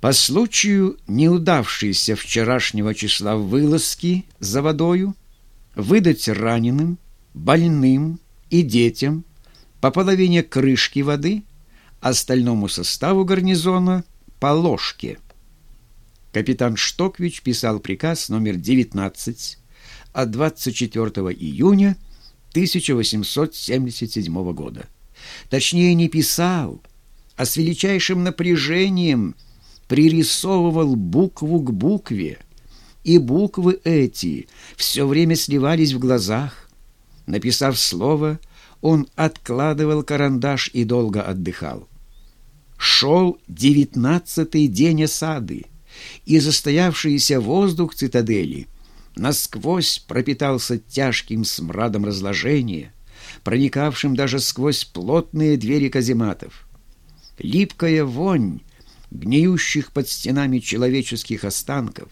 По случаю неудавшейся вчерашнего числа вылазки за водою выдать раненым, больным и детям по половине крышки воды, остальному составу гарнизона по ложке. Капитан Штоквич писал приказ номер 19 от 24 июня 1877 года. Точнее, не писал, а с величайшим напряжением – пририсовывал букву к букве, и буквы эти все время сливались в глазах. Написав слово, он откладывал карандаш и долго отдыхал. Шел девятнадцатый день осады, и застоявшийся воздух цитадели насквозь пропитался тяжким смрадом разложения, проникавшим даже сквозь плотные двери казематов. Липкая вонь гниющих под стенами человеческих останков,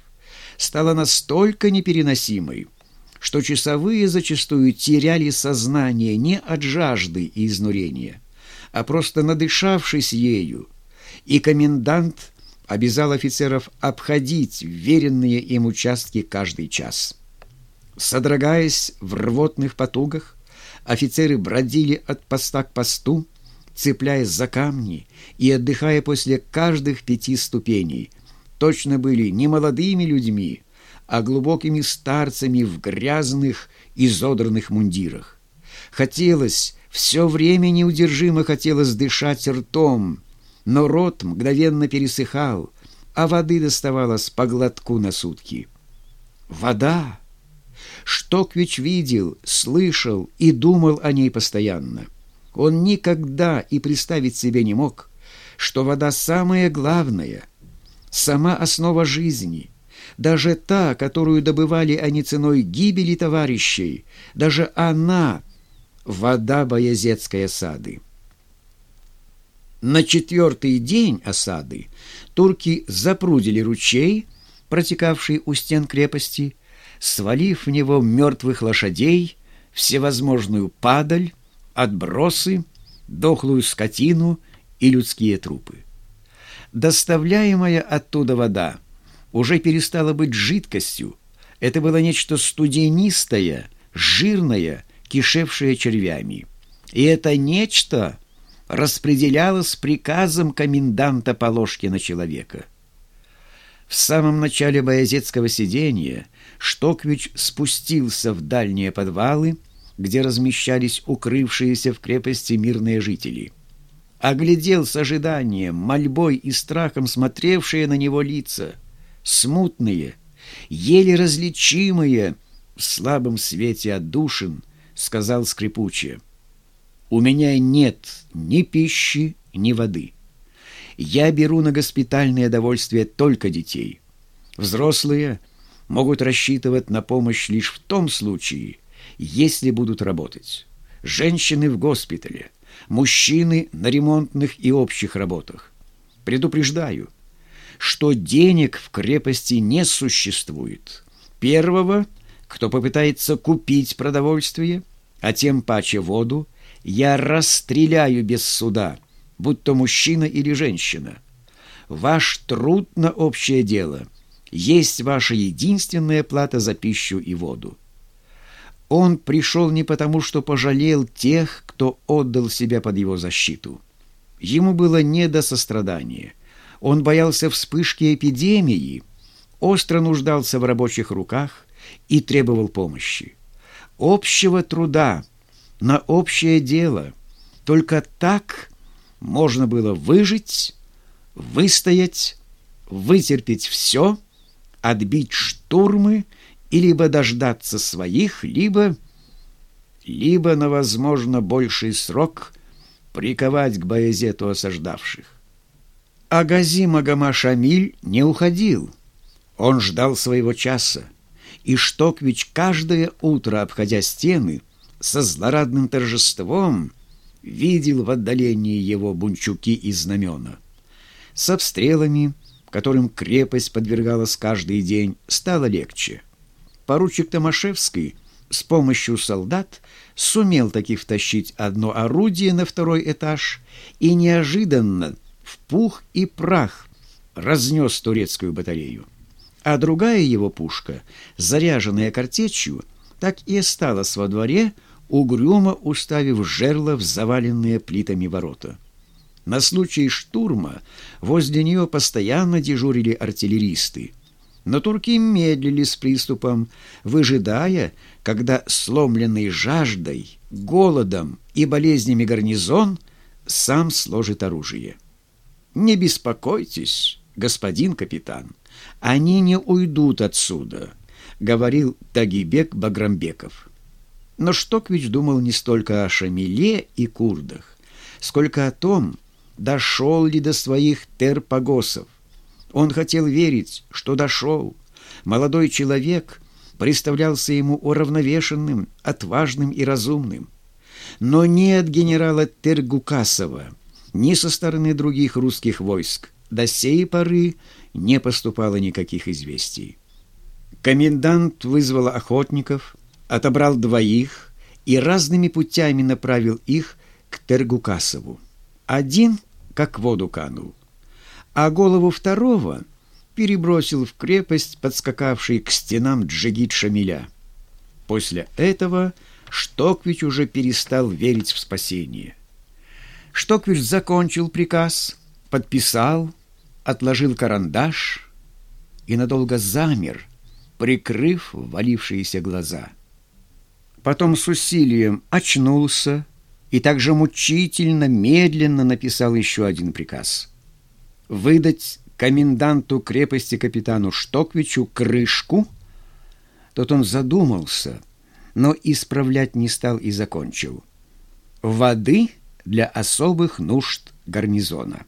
стала настолько непереносимой, что часовые зачастую теряли сознание не от жажды и изнурения, а просто надышавшись ею, и комендант обязал офицеров обходить веренные им участки каждый час. Содрогаясь в рвотных потугах, офицеры бродили от поста к посту, цепляясь за камни и отдыхая после каждых пяти ступеней, точно были не молодыми людьми, а глубокими старцами в грязных, изодранных мундирах. Хотелось, все время неудержимо хотелось дышать ртом, но рот мгновенно пересыхал, а воды доставалось по глотку на сутки. Вода! Штоквич видел, слышал и думал о ней постоянно — он никогда и представить себе не мог, что вода самое главное, сама основа жизни, даже та, которую добывали они ценой гибели товарищей, даже она — вода Боязецкой осады. На четвертый день осады турки запрудили ручей, протекавший у стен крепости, свалив в него мертвых лошадей, всевозможную падаль, отбросы, дохлую скотину и людские трупы. Доставляемая оттуда вода уже перестала быть жидкостью. Это было нечто студенистое, жирное, кишевшее червями. И это нечто распределялось приказом коменданта Положки на человека. В самом начале боязецкого сидения Штоквич спустился в дальние подвалы, где размещались укрывшиеся в крепости мирные жители. Оглядел с ожиданием, мольбой и страхом смотревшие на него лица, смутные, еле различимые в слабом свете отдушин, сказал скрипуче. «У меня нет ни пищи, ни воды. Я беру на госпитальное довольствие только детей. Взрослые могут рассчитывать на помощь лишь в том случае, если будут работать. Женщины в госпитале, мужчины на ремонтных и общих работах. Предупреждаю, что денег в крепости не существует. Первого, кто попытается купить продовольствие, а тем паче воду, я расстреляю без суда, будь то мужчина или женщина. Ваш труд на общее дело есть ваша единственная плата за пищу и воду. Он пришел не потому, что пожалел тех, кто отдал себя под его защиту. Ему было не до сострадания. Он боялся вспышки эпидемии, остро нуждался в рабочих руках и требовал помощи. Общего труда на общее дело. Только так можно было выжить, выстоять, вытерпеть все, отбить штурмы и либо дождаться своих, либо, либо на, возможно, больший срок приковать к Баязету осаждавших. А Гази Магома Шамиль не уходил. Он ждал своего часа, и Штоквич каждое утро, обходя стены, со злорадным торжеством видел в отдалении его бунчуки и знамена. С обстрелами, которым крепость подвергалась каждый день, стало легче — поручик Томашевский с помощью солдат сумел таки втащить одно орудие на второй этаж и неожиданно в пух и прах разнес турецкую батарею. А другая его пушка, заряженная картечью, так и осталась во дворе, угрюмо уставив жерло в заваленные плитами ворота. На случай штурма возле нее постоянно дежурили артиллеристы. Но турки медлили с приступом, выжидая, когда сломленный жаждой, голодом и болезнями гарнизон сам сложит оружие. «Не беспокойтесь, господин капитан, они не уйдут отсюда», — говорил Тагибек Баграмбеков. Но Штоквич думал не столько о Шамиле и курдах, сколько о том, дошел ли до своих терпогосов. Он хотел верить, что дошел. Молодой человек представлялся ему уравновешенным, отважным и разумным. Но ни от генерала Тергукасова, ни со стороны других русских войск до сей поры не поступало никаких известий. Комендант вызвал охотников, отобрал двоих и разными путями направил их к Тергукасову. Один как в воду канул, а голову второго перебросил в крепость, подскакавший к стенам Джигит Шамиля. После этого Штоквич уже перестал верить в спасение. Штоквич закончил приказ, подписал, отложил карандаш и надолго замер, прикрыв валившиеся глаза. Потом с усилием очнулся и также мучительно, медленно написал еще один приказ. Выдать коменданту крепости капитану Штоквичу крышку. Тот он задумался, но исправлять не стал и закончил. Воды для особых нужд гарнизона.